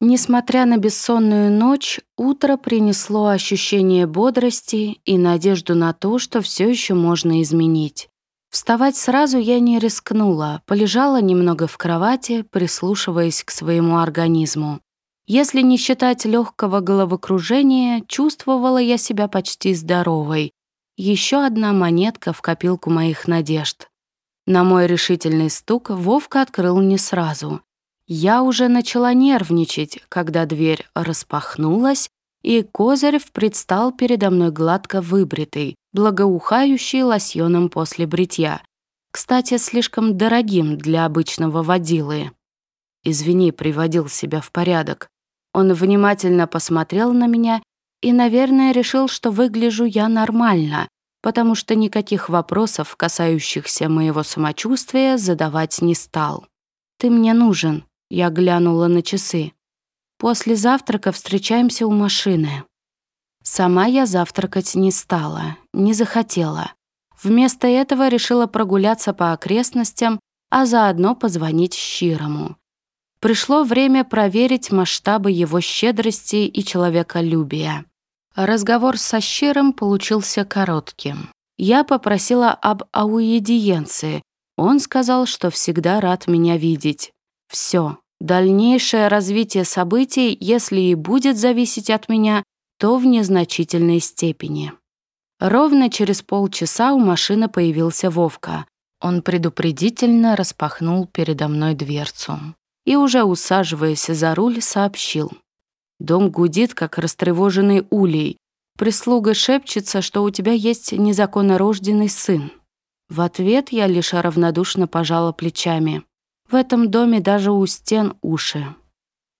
Несмотря на бессонную ночь, утро принесло ощущение бодрости и надежду на то, что все еще можно изменить. Вставать сразу я не рискнула, полежала немного в кровати, прислушиваясь к своему организму. Если не считать легкого головокружения, чувствовала я себя почти здоровой. Еще одна монетка в копилку моих надежд. На мой решительный стук Вовка открыл не сразу. Я уже начала нервничать, когда дверь распахнулась, и Козырев предстал передо мной гладко выбритый, благоухающий лосьоном после бритья. Кстати, слишком дорогим для обычного водилы. Извини, приводил себя в порядок. Он внимательно посмотрел на меня и, наверное, решил, что выгляжу я нормально, потому что никаких вопросов, касающихся моего самочувствия, задавать не стал. «Ты мне нужен», я глянула на часы. После завтрака встречаемся у машины. Сама я завтракать не стала, не захотела. Вместо этого решила прогуляться по окрестностям, а заодно позвонить Щирому. Пришло время проверить масштабы его щедрости и человеколюбия. Разговор со Щиром получился коротким. Я попросила об ауедиенции. Он сказал, что всегда рад меня видеть. Все, дальнейшее развитие событий, если и будет зависеть от меня, то в незначительной степени. Ровно через полчаса у машины появился Вовка. Он предупредительно распахнул передо мной дверцу и, уже усаживаясь за руль, сообщил. Дом гудит, как растревоженный улей. Прислуга шепчется, что у тебя есть незаконно рожденный сын. В ответ я лишь равнодушно пожала плечами. В этом доме даже у стен уши.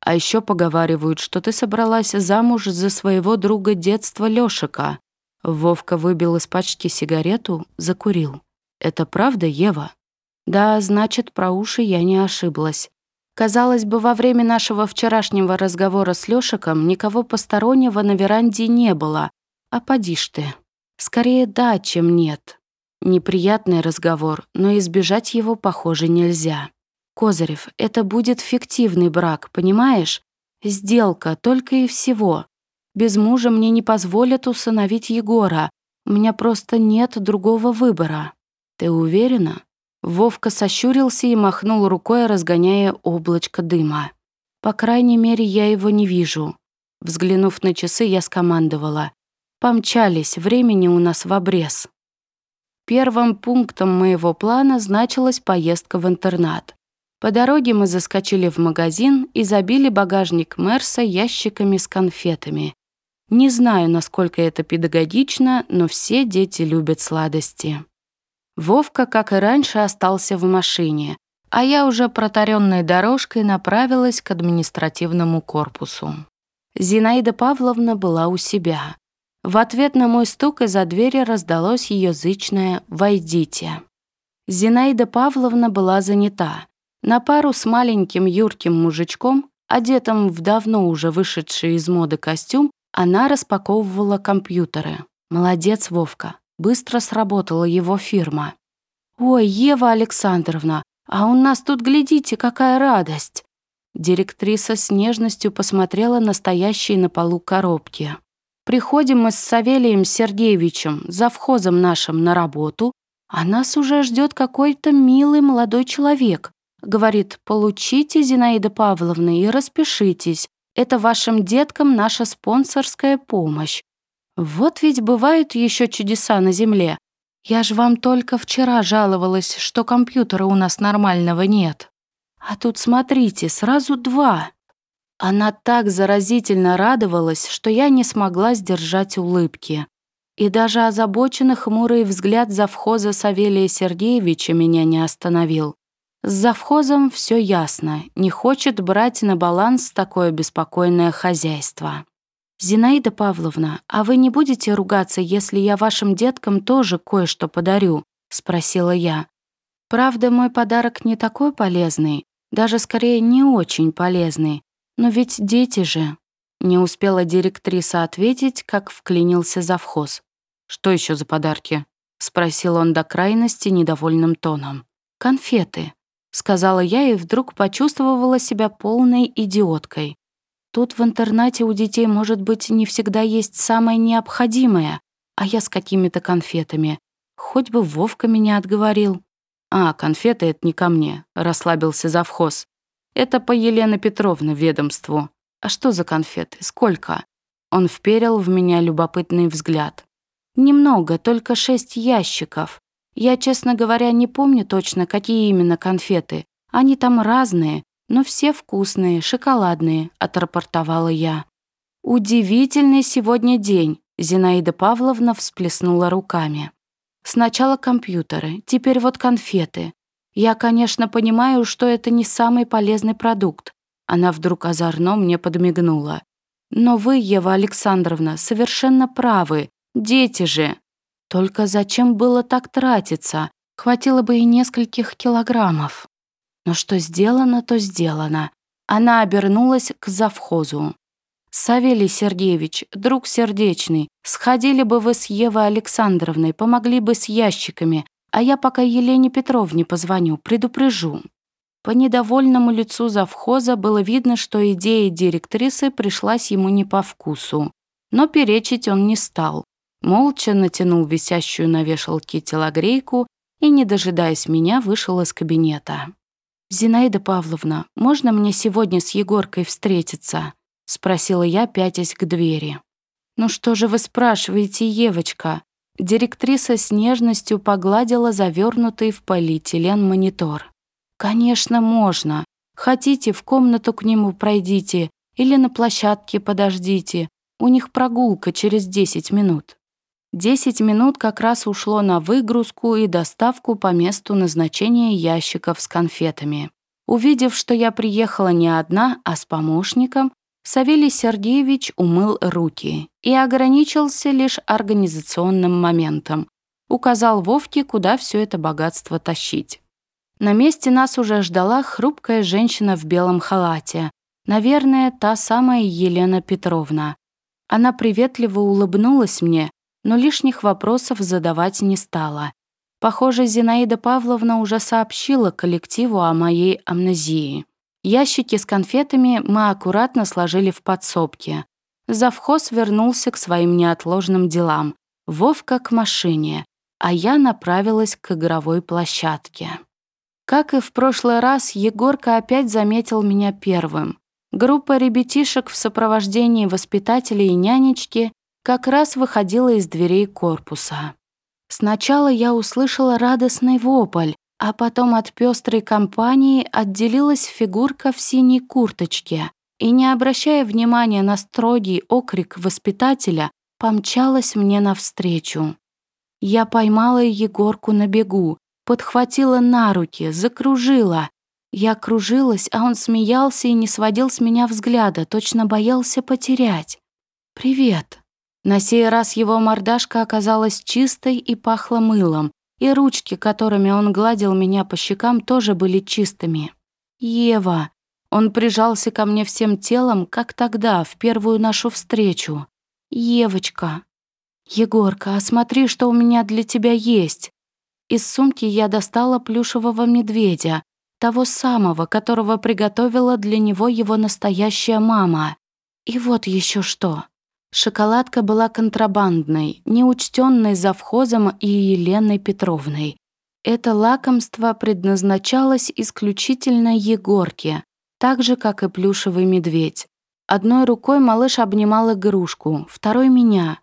А еще поговаривают, что ты собралась замуж за своего друга детства Лёшика. Вовка выбил из пачки сигарету, закурил. Это правда, Ева? Да, значит, про уши я не ошиблась. Казалось бы, во время нашего вчерашнего разговора с Лёшиком никого постороннего на веранде не было. А поди ж ты. Скорее да, чем нет. Неприятный разговор, но избежать его, похоже, нельзя. Козырев, это будет фиктивный брак, понимаешь? Сделка, только и всего. Без мужа мне не позволят усыновить Егора. У меня просто нет другого выбора. Ты уверена? Вовка сощурился и махнул рукой, разгоняя облачко дыма. По крайней мере, я его не вижу. Взглянув на часы, я скомандовала. Помчались, времени у нас в обрез. Первым пунктом моего плана значилась поездка в интернат. По дороге мы заскочили в магазин и забили багажник Мерса ящиками с конфетами. Не знаю, насколько это педагогично, но все дети любят сладости. Вовка, как и раньше, остался в машине, а я уже протаренной дорожкой направилась к административному корпусу. Зинаида Павловна была у себя. В ответ на мой стук из-за двери раздалось ее зычное «Войдите». Зинаида Павловна была занята. На пару с маленьким юрким мужичком, одетым в давно уже вышедший из моды костюм, она распаковывала компьютеры. Молодец, Вовка. Быстро сработала его фирма. «Ой, Ева Александровна, а у нас тут, глядите, какая радость!» Директриса с нежностью посмотрела на стоящие на полу коробки. «Приходим мы с Савелием Сергеевичем, завхозом нашим, на работу, а нас уже ждет какой-то милый молодой человек. Говорит, получите, Зинаида Павловна, и распишитесь. Это вашим деткам наша спонсорская помощь. Вот ведь бывают еще чудеса на Земле. Я же вам только вчера жаловалась, что компьютера у нас нормального нет. А тут смотрите, сразу два. Она так заразительно радовалась, что я не смогла сдержать улыбки. И даже озабоченный хмурый взгляд завхоза Савелия Сергеевича меня не остановил. С завхозом все ясно, не хочет брать на баланс такое беспокойное хозяйство. «Зинаида Павловна, а вы не будете ругаться, если я вашим деткам тоже кое-что подарю?» — спросила я. «Правда, мой подарок не такой полезный, даже скорее не очень полезный. Но ведь дети же...» Не успела директриса ответить, как вклинился завхоз. «Что еще за подарки?» — спросил он до крайности недовольным тоном. «Конфеты», сказала я и вдруг почувствовала себя полной идиоткой. Тут в интернате у детей, может быть, не всегда есть самое необходимое, а я с какими-то конфетами. Хоть бы Вовка меня отговорил. «А, конфеты — это не ко мне», — расслабился завхоз. «Это по Елене Петровне ведомству. А что за конфеты? Сколько?» Он вперил в меня любопытный взгляд. «Немного, только шесть ящиков. Я, честно говоря, не помню точно, какие именно конфеты. Они там разные, но все вкусные, шоколадные», — отрапортовала я. «Удивительный сегодня день», — Зинаида Павловна всплеснула руками. Сначала компьютеры, теперь вот конфеты. Я, конечно, понимаю, что это не самый полезный продукт. Она вдруг озорно мне подмигнула. Но вы, Ева Александровна, совершенно правы. Дети же. Только зачем было так тратиться? Хватило бы и нескольких килограммов. Но что сделано, то сделано. Она обернулась к завхозу. «Савелий Сергеевич, друг сердечный, сходили бы вы с Евой Александровной, помогли бы с ящиками, а я пока Елене Петровне позвоню, предупрежу». По недовольному лицу завхоза было видно, что идея директрисы пришлась ему не по вкусу. Но перечить он не стал. Молча натянул висящую на вешалке телогрейку и, не дожидаясь меня, вышел из кабинета. «Зинаида Павловна, можно мне сегодня с Егоркой встретиться?» — спросила я, пятясь к двери. «Ну что же вы спрашиваете, Евочка?» Директриса с нежностью погладила завернутый в полиэтилен монитор. «Конечно, можно. Хотите, в комнату к нему пройдите или на площадке подождите. У них прогулка через 10 минут». 10 минут как раз ушло на выгрузку и доставку по месту назначения ящиков с конфетами. Увидев, что я приехала не одна, а с помощником, Савелий Сергеевич умыл руки и ограничился лишь организационным моментом. Указал Вовке, куда все это богатство тащить. На месте нас уже ждала хрупкая женщина в белом халате. Наверное, та самая Елена Петровна. Она приветливо улыбнулась мне, но лишних вопросов задавать не стала. Похоже, Зинаида Павловна уже сообщила коллективу о моей амнезии. Ящики с конфетами мы аккуратно сложили в подсобке. Завхоз вернулся к своим неотложным делам. Вовка к машине, а я направилась к игровой площадке. Как и в прошлый раз, Егорка опять заметил меня первым. Группа ребятишек в сопровождении воспитателей и нянечки как раз выходила из дверей корпуса. Сначала я услышала радостный вопль, а потом от пестрой компании отделилась фигурка в синей курточке и, не обращая внимания на строгий окрик воспитателя, помчалась мне навстречу. Я поймала Егорку на бегу, подхватила на руки, закружила. Я кружилась, а он смеялся и не сводил с меня взгляда, точно боялся потерять. «Привет». На сей раз его мордашка оказалась чистой и пахла мылом, и ручки, которыми он гладил меня по щекам, тоже были чистыми. «Ева!» Он прижался ко мне всем телом, как тогда, в первую нашу встречу. «Евочка!» «Егорка, а смотри, что у меня для тебя есть!» Из сумки я достала плюшевого медведя, того самого, которого приготовила для него его настоящая мама. И вот еще что. Шоколадка была контрабандной, неучтенной завхозом и Еленой Петровной. Это лакомство предназначалось исключительно Егорке, так же, как и плюшевый медведь. Одной рукой малыш обнимал игрушку, второй — меня.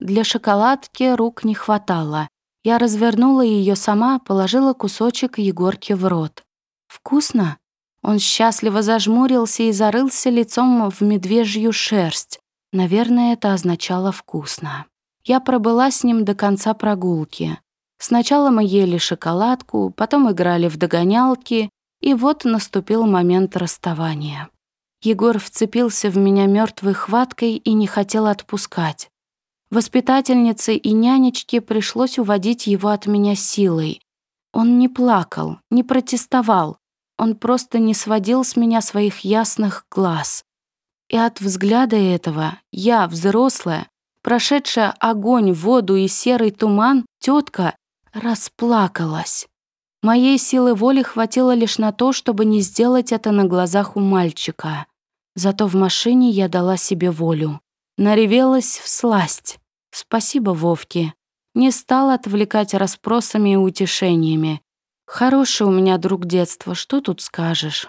Для шоколадки рук не хватало. Я развернула ее сама, положила кусочек Егорке в рот. «Вкусно?» Он счастливо зажмурился и зарылся лицом в медвежью шерсть. Наверное, это означало «вкусно». Я пробыла с ним до конца прогулки. Сначала мы ели шоколадку, потом играли в догонялки, и вот наступил момент расставания. Егор вцепился в меня мертвой хваткой и не хотел отпускать. Воспитательнице и нянечке пришлось уводить его от меня силой. Он не плакал, не протестовал, он просто не сводил с меня своих ясных глаз. И от взгляда этого я, взрослая, прошедшая огонь, воду и серый туман, тетка расплакалась. Моей силы воли хватило лишь на то, чтобы не сделать это на глазах у мальчика. Зато в машине я дала себе волю. Наревелась в сласть. Спасибо Вовке. Не стал отвлекать расспросами и утешениями. Хороший у меня друг детства, что тут скажешь?